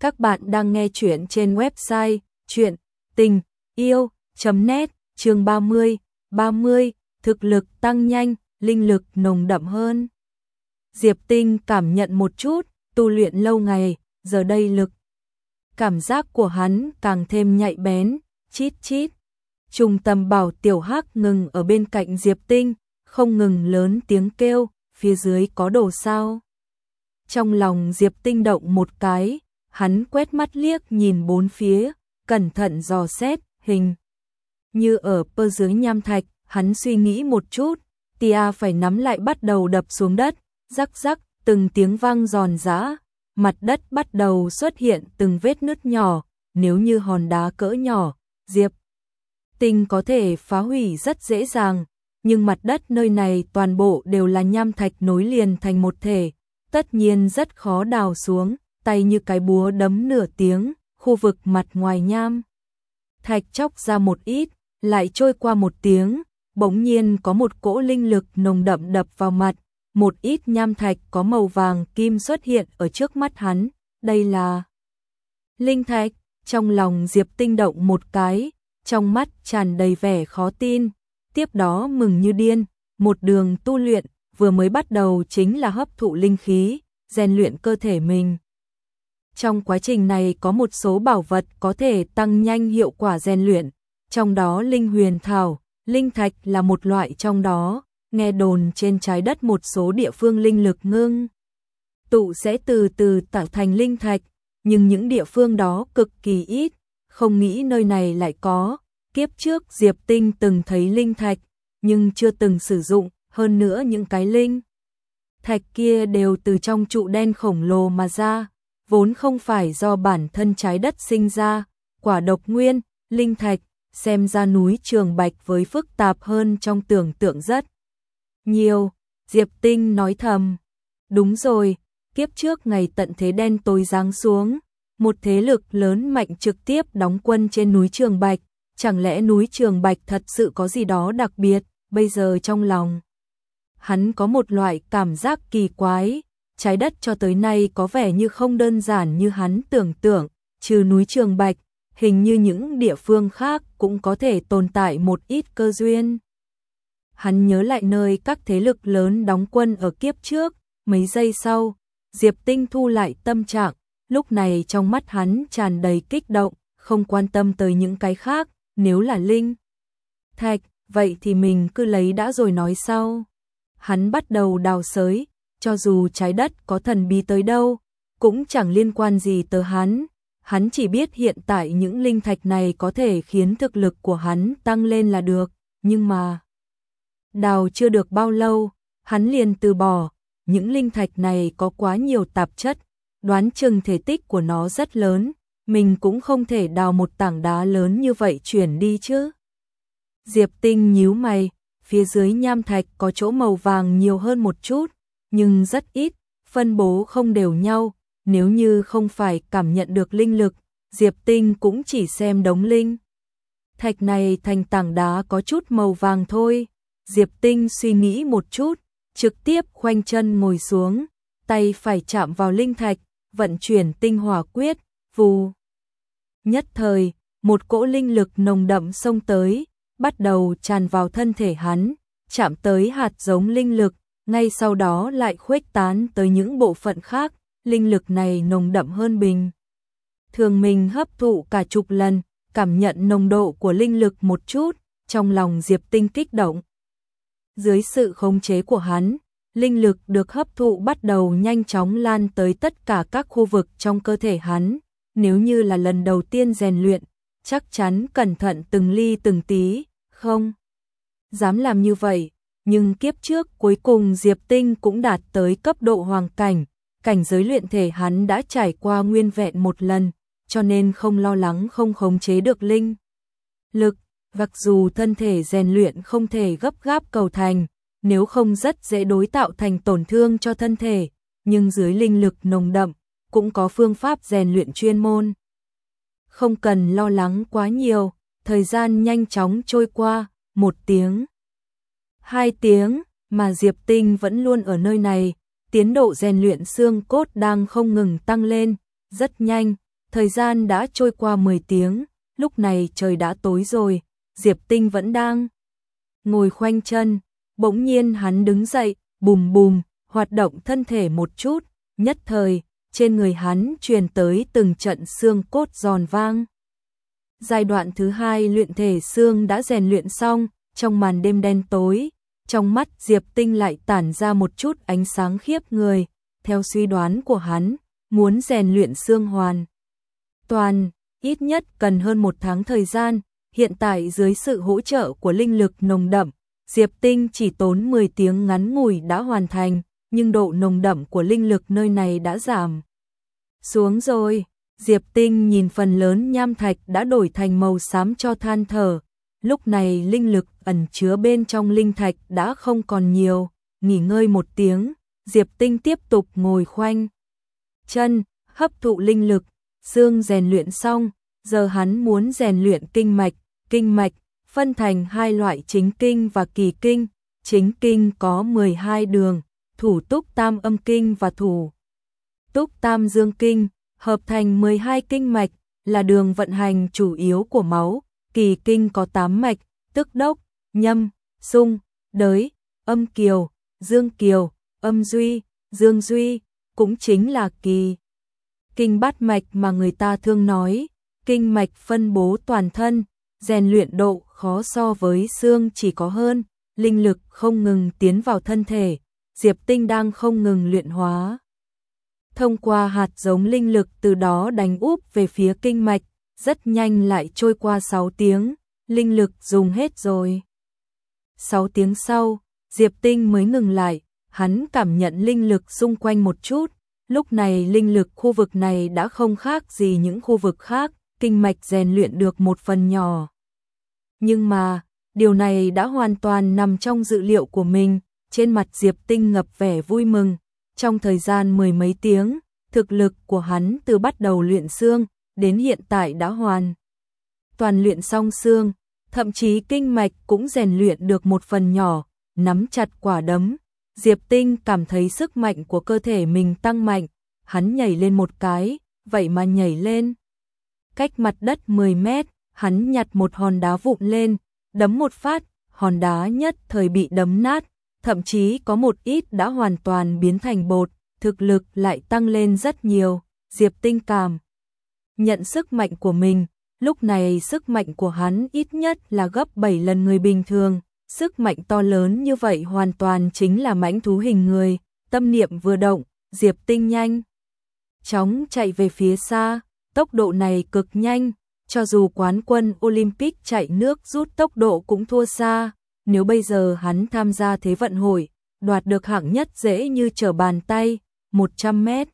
Các bạn đang nghe chuyện trên website chuyện tình yêu.net chương 30, 30, thực lực tăng nhanh, linh lực nồng đậm hơn. Diệp Tinh cảm nhận một chút, tu luyện lâu ngày, giờ đây lực. Cảm giác của hắn càng thêm nhạy bén, chít chít. Trung tâm bảo tiểu hắc ngừng ở bên cạnh Diệp Tinh, không ngừng lớn tiếng kêu, phía dưới có đồ sao. Trong lòng Diệp Tinh động một cái, hắn quét mắt liếc nhìn bốn phía, cẩn thận dò xét, hình. Như ở pơ dưới nham thạch, hắn suy nghĩ một chút, tia phải nắm lại bắt đầu đập xuống đất, rắc rắc, từng tiếng vang giòn giã, mặt đất bắt đầu xuất hiện từng vết nứt nhỏ, nếu như hòn đá cỡ nhỏ, Diệp Tinh có thể phá hủy rất dễ dàng, nhưng mặt đất nơi này toàn bộ đều là nham thạch nối liền thành một thể, tất nhiên rất khó đào xuống, tay như cái búa đấm nửa tiếng, khu vực mặt ngoài nham. Thạch chóc ra một ít, lại trôi qua một tiếng, bỗng nhiên có một cỗ linh lực nồng đậm đập vào mặt, một ít nham thạch có màu vàng kim xuất hiện ở trước mắt hắn, đây là linh thạch, trong lòng Diệp Tinh động một cái, trong mắt tràn đầy vẻ khó tin, tiếp đó mừng như điên, một đường tu luyện vừa mới bắt đầu chính là hấp thụ linh khí, rèn luyện cơ thể mình. Trong quá trình này có một số bảo vật có thể tăng nhanh hiệu quả rèn luyện, trong đó linh huyền thảo, linh thạch là một loại trong đó, nghe đồn trên trái đất một số địa phương linh lực ngưng. Tụ sẽ từ từ tạo thành linh thạch, nhưng những địa phương đó cực kỳ ít, không nghĩ nơi này lại có. Kiếp trước Diệp Tinh từng thấy linh thạch, nhưng chưa từng sử dụng, hơn nữa những cái linh. Thạch kia đều từ trong trụ đen khổng lồ mà ra, vốn không phải do bản thân trái đất sinh ra, quả độc nguyên, linh thạch, xem ra núi Trường Bạch với phức tạp hơn trong tưởng tượng rất nhiều. Diệp Tinh nói thầm, đúng rồi, kiếp trước ngày tận thế đen tối giáng xuống, một thế lực lớn mạnh trực tiếp đóng quân trên núi Trường Bạch, chẳng lẽ núi Trường Bạch thật sự có gì đó đặc biệt, bây giờ trong lòng. Hắn có một loại cảm giác kỳ quái, trái đất cho tới nay có vẻ như không đơn giản như hắn tưởng tượng, trừ núi Trường Bạch, hình như những địa phương khác cũng có thể tồn tại một ít cơ duyên. Hắn nhớ lại nơi các thế lực lớn đóng quân ở kiếp trước, mấy giây sau, Diệp Tinh thu lại tâm trạng, lúc này trong mắt hắn tràn đầy kích động, không quan tâm tới những cái khác, nếu là Linh. Thạch, vậy thì mình cứ lấy đã rồi nói sau. Hắn bắt đầu đào sới, cho dù trái đất có thần bí tới đâu, cũng chẳng liên quan gì tới hắn. Hắn chỉ biết hiện tại những linh thạch này có thể khiến thực lực của hắn tăng lên là được, nhưng mà đào chưa được bao lâu, hắn liền từ bỏ, những linh thạch này có quá nhiều tạp chất, đoán chừng thể tích của nó rất lớn, mình cũng không thể đào một tảng đá lớn như vậy chuyển đi chứ. Diệp Tinh nhíu mày, phía dưới nham thạch có chỗ màu vàng nhiều hơn một chút, nhưng rất ít, phân bố không đều nhau, nếu như không phải cảm nhận được linh lực, Diệp Tinh cũng chỉ xem đống linh. Thạch này thành tảng đá có chút màu vàng thôi, Diệp Tinh suy nghĩ một chút, trực tiếp khoanh chân ngồi xuống, tay phải chạm vào linh thạch, vận chuyển tinh hỏa quyết, vù. Nhất thời, một cỗ linh lực nồng đậm xông tới, bắt đầu tràn vào thân thể hắn, chạm tới hạt giống linh lực, ngay sau đó lại khuếch tán tới những bộ phận khác, linh lực này nồng đậm hơn bình. Thường mình hấp thụ cả chục lần, cảm nhận nồng độ của linh lực một chút, trong lòng Diệp Tinh kích động. Dưới sự khống chế của hắn, linh lực được hấp thụ bắt đầu nhanh chóng lan tới tất cả các khu vực trong cơ thể hắn, nếu như là lần đầu tiên rèn luyện, chắc chắn cẩn thận từng ly từng tí, không dám làm như vậy, nhưng kiếp trước cuối cùng Diệp Tinh cũng đạt tới cấp độ hoàng cảnh, cảnh giới luyện thể hắn đã trải qua nguyên vẹn một lần, cho nên không lo lắng không khống chế được linh. Lực, mặc dù thân thể rèn luyện không thể gấp gáp cầu thành, nếu không rất dễ đối tạo thành tổn thương cho thân thể, nhưng dưới linh lực nồng đậm, cũng có phương pháp rèn luyện chuyên môn. Không cần lo lắng quá nhiều, thời gian nhanh chóng trôi qua, một tiếng, hai tiếng, mà Diệp Tinh vẫn luôn ở nơi này, tiến độ rèn luyện xương cốt đang không ngừng tăng lên, rất nhanh, thời gian đã trôi qua 10 tiếng, lúc này trời đã tối rồi, Diệp Tinh vẫn đang ngồi khoanh chân, bỗng nhiên hắn đứng dậy, bùm bùm, hoạt động thân thể một chút, nhất thời, trên người hắn truyền tới từng trận xương cốt giòn vang. Giai đoạn thứ hai luyện thể xương đã rèn luyện xong, trong màn đêm đen tối, trong mắt Diệp Tinh lại tản ra một chút ánh sáng khiếp người, theo suy đoán của hắn, muốn rèn luyện xương hoàn. Toàn, ít nhất cần hơn một tháng thời gian, hiện tại dưới sự hỗ trợ của linh lực nồng đậm, Diệp Tinh chỉ tốn 10 tiếng ngắn ngủi đã hoàn thành, nhưng độ nồng đậm của linh lực nơi này đã giảm. Xuống rồi, Diệp Tinh nhìn phần lớn nham thạch đã đổi thành màu xám cho than thở, lúc này linh lực ẩn chứa bên trong linh thạch đã không còn nhiều, nghỉ ngơi một tiếng, Diệp Tinh tiếp tục ngồi khoanh. Chân, hấp thụ linh lực, xương rèn luyện xong, giờ hắn muốn rèn luyện kinh mạch, kinh mạch, phân thành hai loại chính kinh và kỳ kinh, chính kinh có 12 đường, thủ túc tam âm kinh và thủ túc tam dương kinh, hợp thành 12 kinh mạch, là đường vận hành chủ yếu của máu, kỳ kinh có 8 mạch, tức đốc, nhâm, sung, đới, âm kiều, dương kiều, âm duy, dương duy, cũng chính là kỳ. Kinh bát mạch mà người ta thương nói, kinh mạch phân bố toàn thân, rèn luyện độ khó so với xương chỉ có hơn, linh lực không ngừng tiến vào thân thể, Diệp Tinh đang không ngừng luyện hóa. Thông qua hạt giống linh lực từ đó đánh úp về phía kinh mạch, rất nhanh lại trôi qua 6 tiếng, linh lực dùng hết rồi. 6 tiếng sau, Diệp Tinh mới ngừng lại, hắn cảm nhận linh lực xung quanh một chút, lúc này linh lực khu vực này đã không khác gì những khu vực khác, kinh mạch rèn luyện được một phần nhỏ. Nhưng mà, điều này đã hoàn toàn nằm trong dự liệu của mình, trên mặt Diệp Tinh ngập vẻ vui mừng, trong thời gian mười mấy tiếng, thực lực của hắn từ bắt đầu luyện xương đến hiện tại đã hoàn toàn luyện xong xương, thậm chí kinh mạch cũng rèn luyện được một phần nhỏ, nắm chặt quả đấm. Diệp Tinh cảm thấy sức mạnh của cơ thể mình tăng mạnh, hắn nhảy lên một cái, vậy mà nhảy lên. Cách mặt đất 10 mét, hắn nhặt một hòn đá vụn lên, đấm một phát, hòn đá nhất thời bị đấm nát, thậm chí có một ít đã hoàn toàn biến thành bột, thực lực lại tăng lên rất nhiều, Diệp Tinh cảm. Nhận sức mạnh của mình, lúc này sức mạnh của hắn ít nhất là gấp 7 lần người bình thường, sức mạnh to lớn như vậy hoàn toàn chính là mãnh thú hình người, tâm niệm vừa động, Diệp Tinh nhanh. Chóng chạy về phía xa, tốc độ này cực nhanh, cho dù quán quân Olympic chạy nước rút tốc độ cũng thua xa, nếu bây giờ hắn tham gia thế vận hội, đoạt được hạng nhất dễ như trở bàn tay, 100 mét.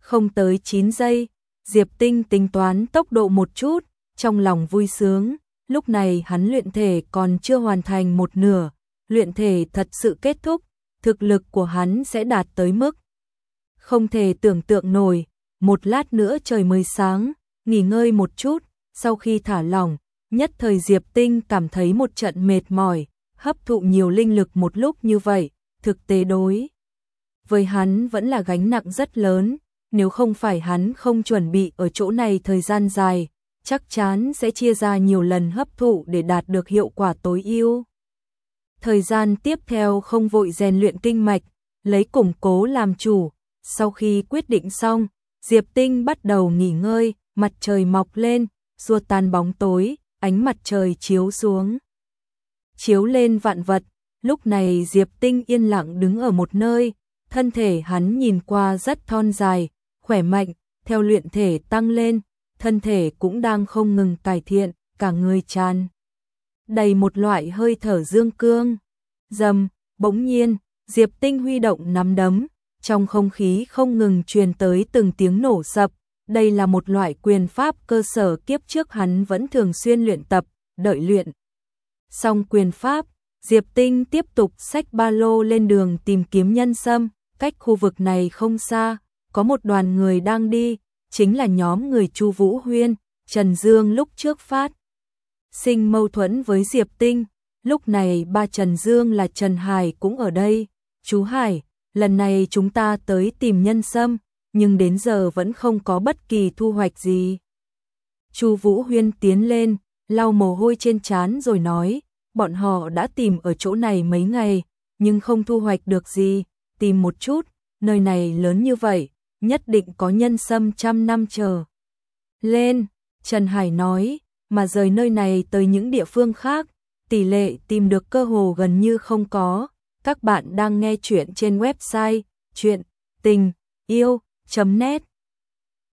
Không tới 9 giây, Diệp Tinh tính toán tốc độ một chút, trong lòng vui sướng, lúc này hắn luyện thể còn chưa hoàn thành một nửa, luyện thể thật sự kết thúc, thực lực của hắn sẽ đạt tới mức không thể tưởng tượng nổi, một lát nữa trời mới sáng, nghỉ ngơi một chút, sau khi thả lỏng, nhất thời Diệp Tinh cảm thấy một trận mệt mỏi, hấp thụ nhiều linh lực một lúc như vậy, thực tế đối. Với hắn vẫn là gánh nặng rất lớn, nếu không phải hắn không chuẩn bị ở chỗ này thời gian dài, chắc chắn sẽ chia ra nhiều lần hấp thụ để đạt được hiệu quả tối ưu. Thời gian tiếp theo không vội rèn luyện kinh mạch, lấy củng cố làm chủ, sau khi quyết định xong, Diệp Tinh bắt đầu nghỉ ngơi, mặt trời mọc lên, xua tan bóng tối, ánh mặt trời chiếu xuống. Chiếu lên vạn vật, lúc này Diệp Tinh yên lặng đứng ở một nơi, thân thể hắn nhìn qua rất thon dài, khỏe mạnh, theo luyện thể tăng lên, thân thể cũng đang không ngừng cải thiện, cả người tràn. Đầy một loại hơi thở dương cương. Dầm, bỗng nhiên, Diệp Tinh huy động nắm đấm, trong không khí không ngừng truyền tới từng tiếng nổ sập, đây là một loại quyền pháp cơ sở kiếp trước hắn vẫn thường xuyên luyện tập, đợi luyện. Xong quyền pháp, Diệp Tinh tiếp tục xách ba lô lên đường tìm kiếm nhân sâm, cách khu vực này không xa, có một đoàn người đang đi, chính là nhóm người Chu Vũ Huyên, Trần Dương lúc trước phát. Sinh mâu thuẫn với Diệp Tinh, lúc này ba Trần Dương là Trần Hải cũng ở đây, chú Hải, lần này chúng ta tới tìm nhân sâm, nhưng đến giờ vẫn không có bất kỳ thu hoạch gì. Chu Vũ Huyên tiến lên, lau mồ hôi trên trán rồi nói, bọn họ đã tìm ở chỗ này mấy ngày, nhưng không thu hoạch được gì, tìm một chút, nơi này lớn như vậy, nhất định có nhân sâm trăm năm chờ. Lên, Trần Hải nói, mà rời nơi này tới những địa phương khác, tỷ lệ tìm được cơ hồ gần như không có. Các bạn đang nghe chuyện trên website chuyện tình yêu.net